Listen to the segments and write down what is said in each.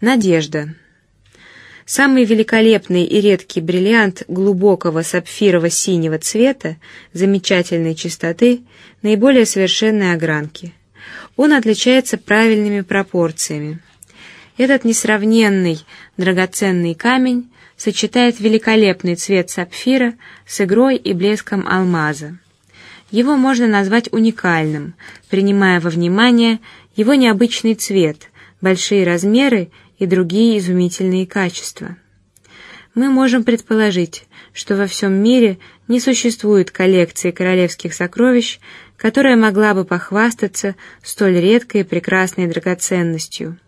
Надежда. Самый великолепный и редкий бриллиант глубокого сапфирово-синего цвета, замечательной чистоты, наиболее совершенной огранки. Он отличается правильными пропорциями. Этот несравненный драгоценный камень сочетает великолепный цвет сапфира с игрой и блеском алмаза. Его можно назвать уникальным, принимая во внимание его необычный цвет, большие размеры и другие изумительные качества. Мы можем предположить, что во всем мире не существует коллекции королевских сокровищ, которая могла бы похвастаться столь редкой и прекрасной драгоценностью.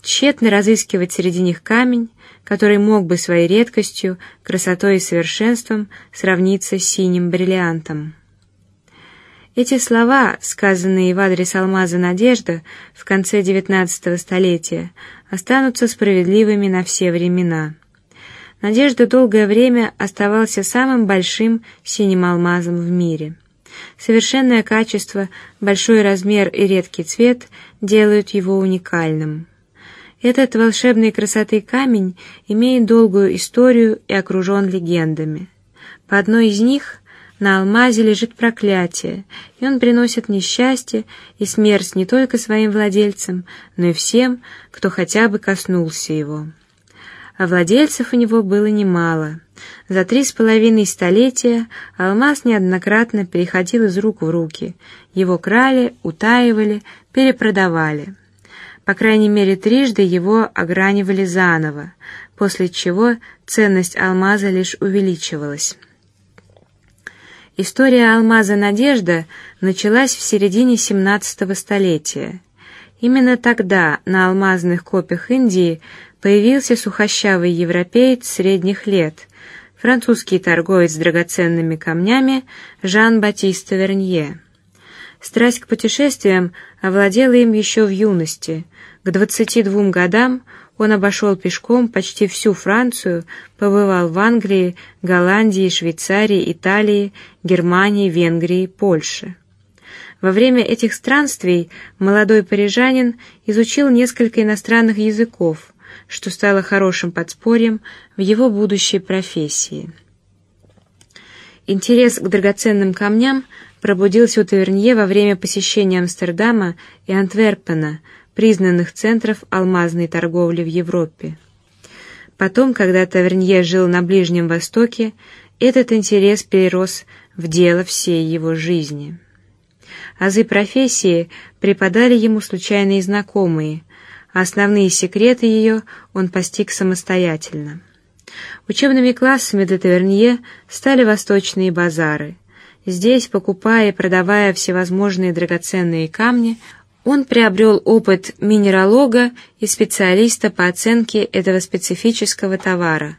Тщетно разыскивать среди них камень, который мог бы своей редкостью, красотой и совершенством сравниться с синим бриллиантом. Эти слова, сказанные в адрес алмаза Надежда в конце XIX столетия, останутся справедливыми на все времена. Надежда долгое время оставался самым большим синим алмазом в мире. Совершенное качество, большой размер и редкий цвет делают его уникальным. Этот волшебной красоты камень имеет долгую историю и окружен легендами. По одной из них на алмазе лежит проклятие, и он приносит несчастье и смерть не только своим владельцам, но и всем, кто хотя бы коснулся его. А владельцев у него было немало. За три с половиной столетия алмаз неоднократно переходил из рук в руки. Его крали, утаивали, перепродавали. По крайней мере трижды его огранивали заново, после чего ценность алмаза лишь увеличивалась. История алмаза Надежда началась в середине XVII столетия. Именно тогда на алмазных копиях Индии появился сухощавый европеец средних лет, французский торговец драгоценными камнями Жан-Батист Вернье. Страсть к путешествиям овладела им еще в юности. К двадцати двум годам он обошел пешком почти всю Францию, побывал в Англии, Голландии, Швейцарии, Италии, Германии, Венгрии, Польше. Во время этих странствий молодой парижанин изучил несколько иностранных языков, что стало хорошим подспорьем в его будущей профессии. Интерес к драгоценным камням пробудился у Тавернье во время посещения Амстердама и Антверпена, признанных центров алмазной торговли в Европе. Потом, когда Тавернье жил на Ближнем Востоке, этот интерес перерос в дело всей его жизни. Азы профессии преподали ему случайные знакомые, а основные секреты ее он постиг самостоятельно. Учебными классами для Тавернье стали восточные базары. Здесь, покупая и продавая всевозможные драгоценные камни, он приобрел опыт минералога и специалиста по оценке этого специфического товара,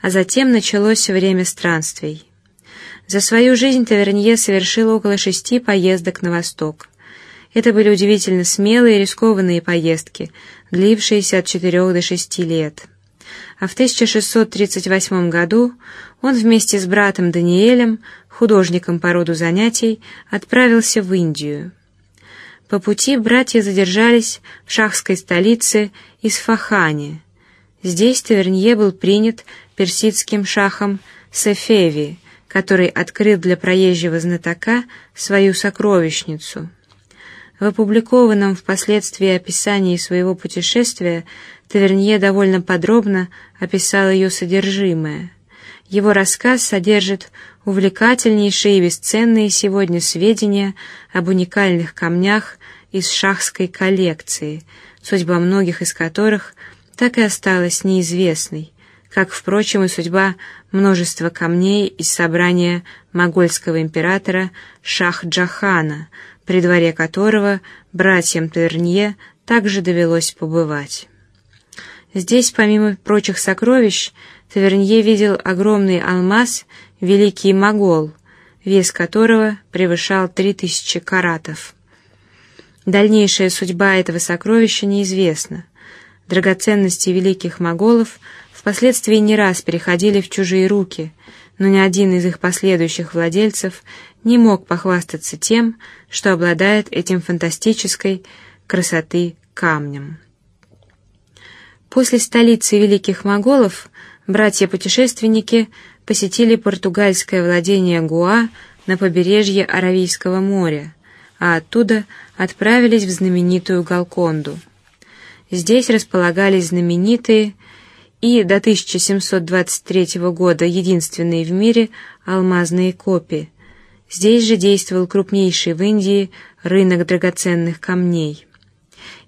а затем началось время странствий. За свою жизнь Тавернье совершил около шести поездок на восток. Это были удивительно смелые и рискованные поездки, длившиеся от четырех до шести лет. А в 1638 году он вместе с братом Даниэлем, художником по роду занятий, отправился в Индию. По пути братья задержались в шахской столице Исфахане. Здесь Тавернье был принят персидским шахом Сефеви, который открыл для проезжего знатока свою сокровищницу. В опубликованном впоследствии описании своего путешествия Тавернье довольно подробно описал ее содержимое. Его рассказ содержит увлекательнейшие и бесценные сегодня сведения об уникальных камнях из шахской коллекции, судьба многих из которых так и осталась неизвестной, как, впрочем, и судьба множества камней из собрания могольского императора Шах-Джахана, при дворе которого братьям Тернье также довелось побывать. Здесь, помимо прочих сокровищ, Тавернье видел огромный алмаз, великий могол, вес которого превышал три тысячи каратов. Дальнейшая судьба этого сокровища неизвестна. Драгоценности великих моголов впоследствии не раз переходили в чужие руки, но ни один из их последующих владельцев не мог похвастаться тем, что обладает этим фантастической красоты камнем. После столицы великих моголов братья-путешественники посетили португальское владение Гуа на побережье Аравийского моря, а оттуда отправились в знаменитую Галконду. Здесь располагались знаменитые и до 1723 года единственные в мире алмазные копи. Здесь же действовал крупнейший в Индии рынок драгоценных камней.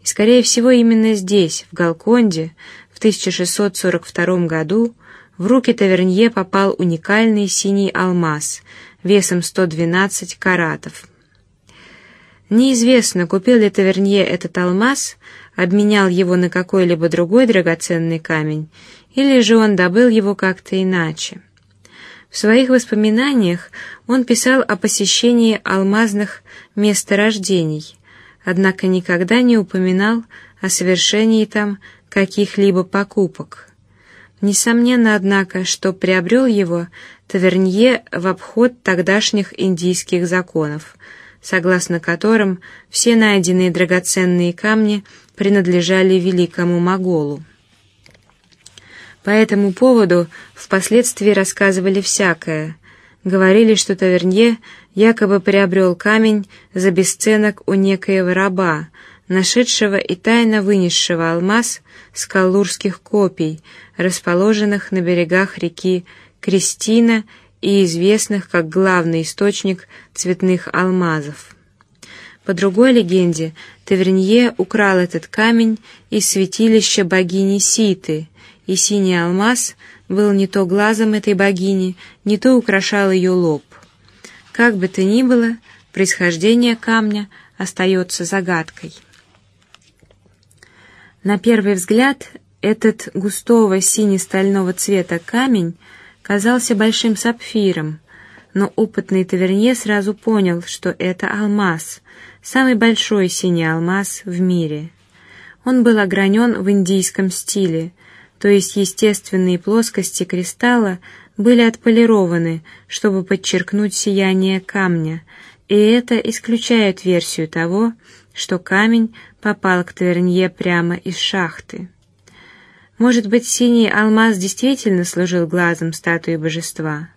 И скорее всего именно здесь, в Галконде, 1642 году в руки Тавернье попал уникальный синий алмаз весом 112 каратов. Неизвестно, купил ли Тавернье этот алмаз, обменял его на какой-либо другой драгоценный камень, или же он добыл его как-то иначе. В своих воспоминаниях он писал о посещении алмазных месторождений, однако никогда не упоминал о совершении там каких-либо покупок. Несомненно, однако, что приобрел его Тавернье в обход тогдашних индийских законов, согласно которым все найденные драгоценные камни принадлежали великому моголу. По этому поводу впоследствии рассказывали всякое. Говорили, что Тавернье якобы приобрел камень за бесценок у некоего раба, нашедшего и тайно вынесшего алмаз с каллурских копий, расположенных на берегах реки Кристина и известных как главный источник цветных алмазов. По другой легенде, Тавернье украл этот камень из святилища богини Ситы и синий алмаз был не то глазом этой богини, не то украшал ее лоб. Как бы то ни было, происхождение камня остается загадкой. На первый взгляд этот густого сине-стального цвета камень казался большим сапфиром, но опытный таверне сразу понял, что это алмаз, самый большой синий алмаз в мире. Он был огранен в индийском стиле, то есть естественные плоскости кристалла были отполированы, чтобы подчеркнуть сияние камня, и это исключает версию того, что камень попал к Тавернье прямо из шахты. Может быть, синий алмаз действительно служил глазом статуи божества,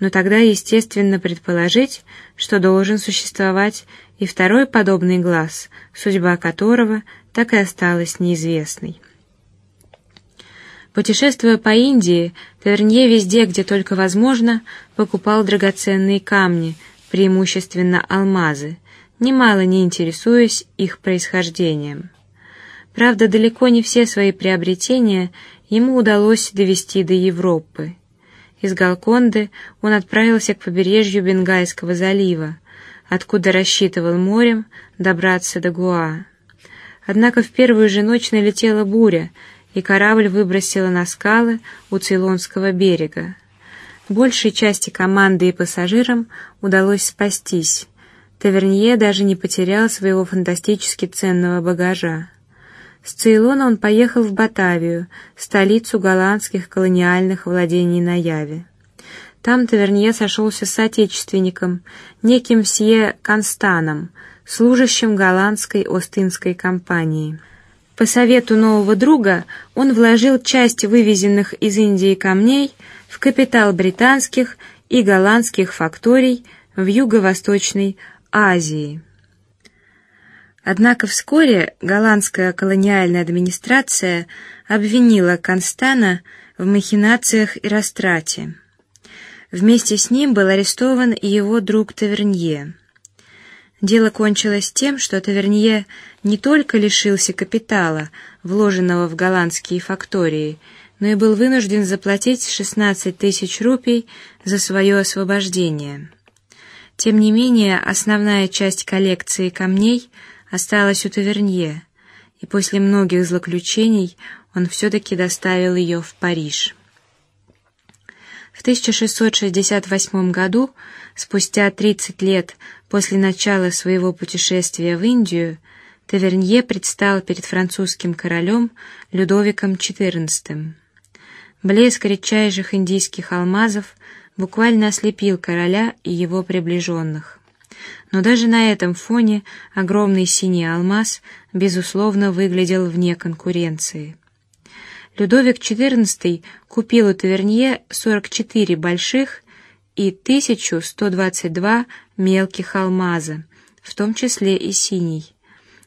но тогда естественно предположить, что должен существовать и второй подобный глаз, судьба которого так и осталась неизвестной. Путешествуя по Индии, Тавернье везде, где только возможно, покупал драгоценные камни, преимущественно алмазы, немало не интересуясь их происхождением. Правда, далеко не все свои приобретения ему удалось довести до Европы. Из Галконды он отправился к побережью Бенгальского залива, откуда рассчитывал морем добраться до Гуа. Однако в первую же ночь налетела буря, и корабль выбросило на скалы у Цейлонского берега. Большей части команды и пассажирам удалось спастись. Тавернье даже не потерял своего фантастически ценного багажа. С Цейлона он поехал в Батавию, столицу голландских колониальных владений на Яве. Там Тавернье сошелся с соотечественником, неким Сье Констаном, служащим голландской Остинской компании. По совету нового друга он вложил часть вывезенных из Индии камней в капитал британских и голландских факторий в юго-восточной Азии. Однако вскоре голландская колониальная администрация обвинила Констана в махинациях и растрате. Вместе с ним был арестован и его друг Тавернье. Дело кончилось тем, что Тавернье не только лишился капитала, вложенного в голландские фактории, но и был вынужден заплатить 16 тысяч рупий за свое освобождение. Тем не менее, основная часть коллекции камней осталась у Тавернье, и после многих злоключений он все-таки доставил ее в Париж. В 1668 году, спустя 30 лет после начала своего путешествия в Индию, Тавернье предстал перед французским королем Людовиком XIV. Блеск редчайших индийских алмазов буквально ослепил короля и его приближенных. Но даже на этом фоне огромный синий алмаз безусловно выглядел вне конкуренции. Людовик XIV купил у Тавернье 44 больших и 1122 мелких алмаза, в том числе и синий.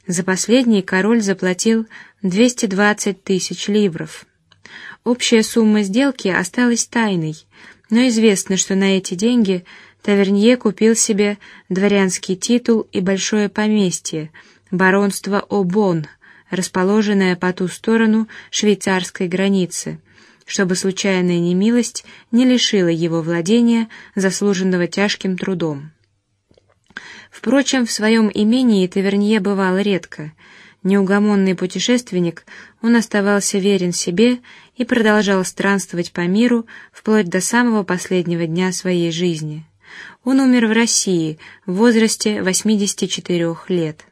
За последний король заплатил 220 тысяч ливров. Общая сумма сделки осталась тайной, но известно, что на эти деньги Тавернье купил себе дворянский титул и большое поместье, баронство Обон, расположенное по ту сторону швейцарской границы, чтобы случайная немилость не лишила его владения, заслуженного тяжким трудом. Впрочем, в своем имении Тавернье бывал редко. Неугомонный путешественник, он оставался верен себе и продолжал странствовать по миру вплоть до самого последнего дня своей жизни. Он умер в России в возрасте 84 лет.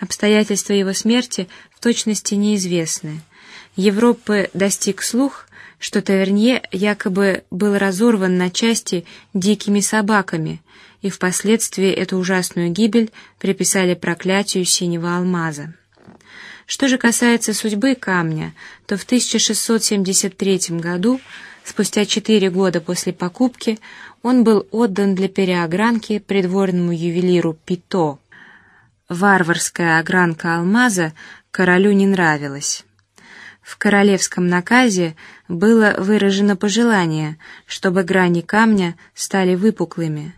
Обстоятельства его смерти в точности неизвестны. Европы достиг слух, что Тавернье якобы был разорван на части дикими собаками, и впоследствии эту ужасную гибель приписали проклятию синего алмаза. Что же касается судьбы камня, то в 1673 году, спустя четыре года после покупки, он был отдан для переогранки придворному ювелиру Пито. Варварская огранка алмаза королю не нравилась. В королевском наказе было выражено пожелание, чтобы грани камня стали выпуклыми.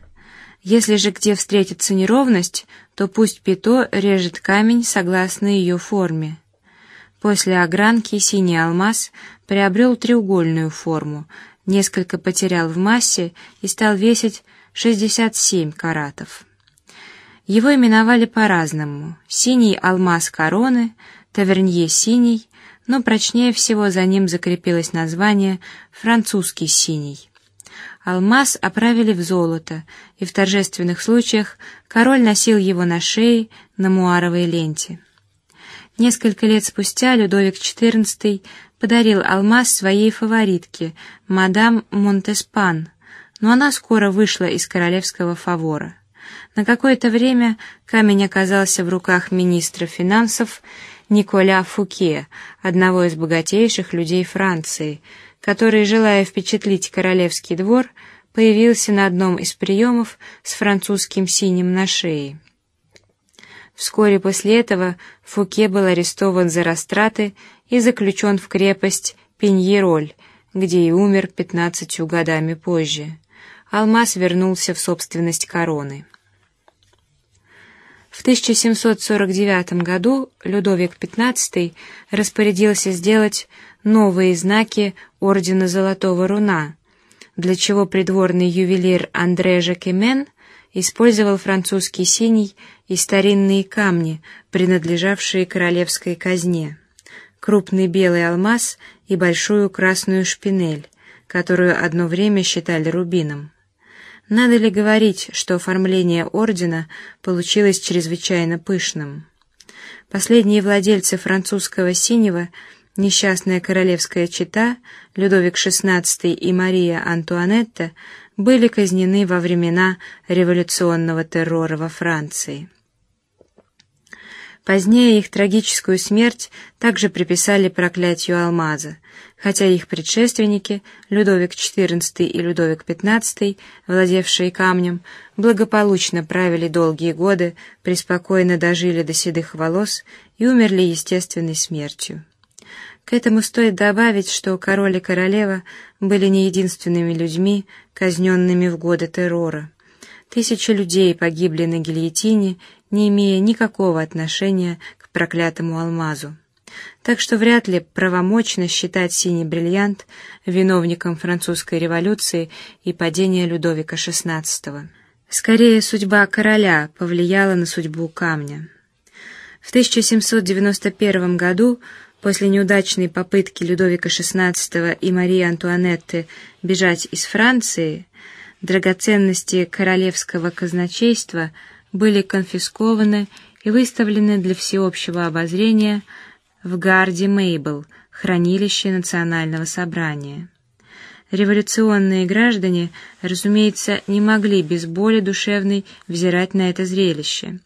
Если же где встретится неровность, то пусть Пито режет камень согласно ее форме. После огранки синий алмаз приобрел треугольную форму, несколько потерял в массе и стал весить 67 каратов. Его именовали по-разному: синий алмаз короны, тавернье синий, но прочнее всего за ним закрепилось название французский синий. Алмаз оправили в золото, и в торжественных случаях король носил его на шее на муаровой ленте. Несколько лет спустя Людовик XIV подарил алмаз своей фаворитке, мадам Монтеспан, но она скоро вышла из королевского фавора. На какое-то время камень оказался в руках министра финансов Николя Фуке, одного из богатейших людей Франции, который, желая впечатлить королевский двор, появился на одном из приемов с французским синим на шее. Вскоре после этого Фуке был арестован за растраты и заключен в крепость Пеньероль, где и умер пятнадцатью годами позже. Алмаз вернулся в собственность короны. В 1749 году Людовик XV распорядился сделать новые знаки ордена Золотого Руна, для чего придворный ювелир Андре Жакемен использовал французский синий и старинные камни, принадлежавшие королевской казне, крупный белый алмаз и большую красную шпинель, которую одно время считали рубином. Надо ли говорить, что оформление ордена получилось чрезвычайно пышным? Последние владельцы французского синего, несчастная королевская чета Людовик XVI и Мария Антуанетта, были казнены во времена революционного террора во Франции. Позднее их трагическую смерть также приписали проклятию алмаза, хотя их предшественники Людовик XIV и Людовик XV, владевшие камнем, благополучно правили долгие годы, преспокойно дожили до седых волос и умерли естественной смертью. К этому стоит добавить, что король и королева были не единственными людьми, казненными в годы террора. Тысячи людей погибли на гильотине, не имея никакого отношения к проклятому алмазу. Так что вряд ли правомочно считать синий бриллиант виновником французской революции и падения Людовика XVI. Скорее, судьба короля повлияла на судьбу камня. В 1791 году, после неудачной попытки Людовика XVI и Марии Антуанетты бежать из Франции, драгоценности королевского казначейства были конфискованы и выставлены для всеобщего обозрения в Гарде Мейбл, хранилище национального собрания. Революционные граждане, разумеется, не могли без боли душевной взирать на это зрелище,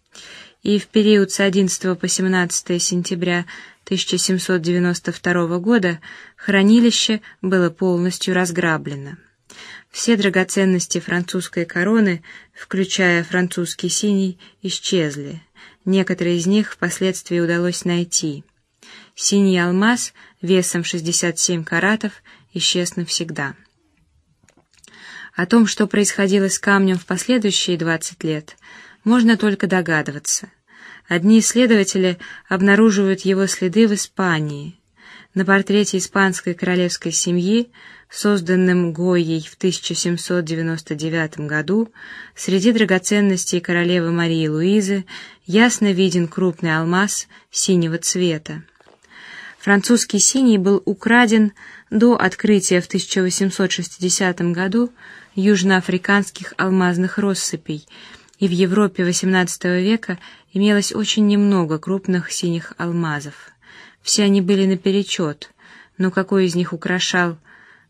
и в период с 11 по 17 сентября 1792 года хранилище было полностью разграблено. Все драгоценности французской короны, включая французский синий, исчезли. Некоторые из них впоследствии удалось найти. Синий алмаз весом 67 каратов исчез навсегда. О том, что происходило с камнем в последующие 20 лет, можно только догадываться. Одни исследователи обнаруживают его следы в Испании. На портрете испанской королевской семьи, созданном Гойей в 1799 году, среди драгоценностей королевы Марии Луизы ясно виден крупный алмаз синего цвета. Французский синий был украден до открытия в 1860 году южноафриканских алмазных россыпей и в Европе XVIII века имелось очень немного крупных синих алмазов. Все они были наперечет, но какой из них украшал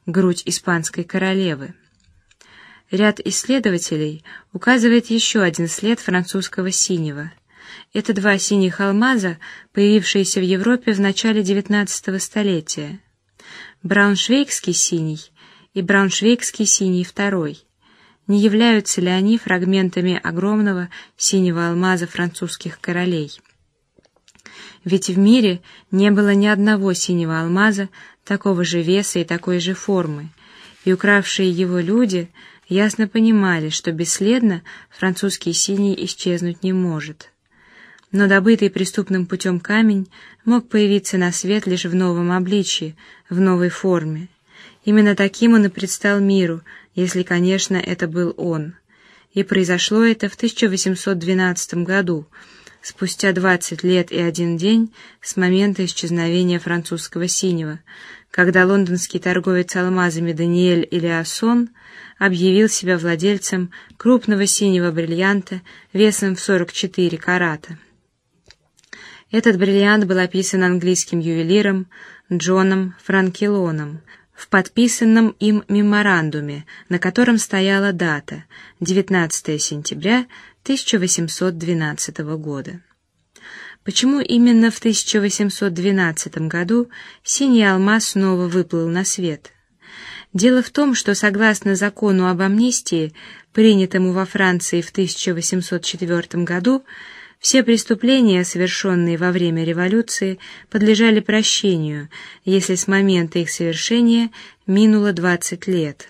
грудь испанской королевы? Ряд исследователей указывает еще один след французского синего. Это два синих алмаза, появившиеся в Европе в начале XIX столетия. Брауншвейгский синий и Брауншвейгский синий второй. Не являются ли они фрагментами огромного синего алмаза французских королей? Ведь в мире не было ни одного синего алмаза такого же веса и такой же формы, и укравшие его люди ясно понимали, что бесследно французский синий исчезнуть не может. Но добытый преступным путем камень мог появиться на свет лишь в новом обличии, в новой форме. Именно таким он и предстал миру, если, конечно, это был он. И произошло это в 1812 году, спустя 20 лет и один день с момента исчезновения французского синего, когда лондонский торговец алмазами Даниэль Илиасон объявил себя владельцем крупного синего бриллианта весом в 44 карата. Этот бриллиант был описан английским ювелиром Джоном Франкелоном в подписанном им меморандуме, на котором стояла дата 19 сентября 1812 года. Почему именно в 1812 году синий алмаз снова выплыл на свет? Дело в том, что согласно закону об амнистии, принятому во Франции в 1804 году, все преступления, совершенные во время революции, подлежали прощению, если с момента их совершения минуло 20 лет.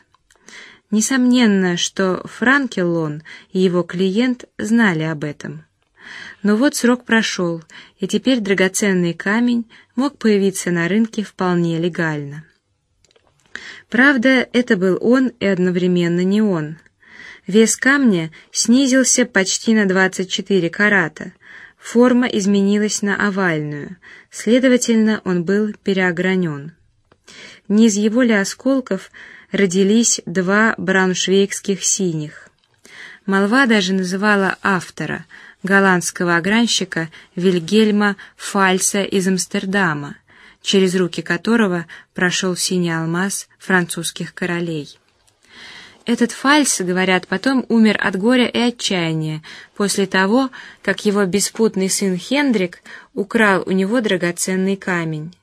Несомненно, что Франкеллон и его клиент знали об этом. Но вот срок прошел, и теперь драгоценный камень мог появиться на рынке вполне легально. Правда, это был он и одновременно не он. Вес камня снизился почти на 24 карата. Форма изменилась на овальную, следовательно, он был переогранен. Не из его ли осколков родились два брауншвейгских синих? Молва даже называла автора, голландского огранщика Вильгельма Фальса из Амстердама, через руки которого прошел синий алмаз французских королей. Этот Фальс, говорят, потом умер от горя и отчаяния после того, как его беспутный сын Хендрик украл у него драгоценный камень.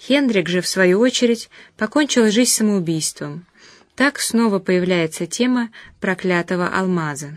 Хендрик же, в свою очередь, покончил жизнь самоубийством. Так снова появляется тема проклятого алмаза.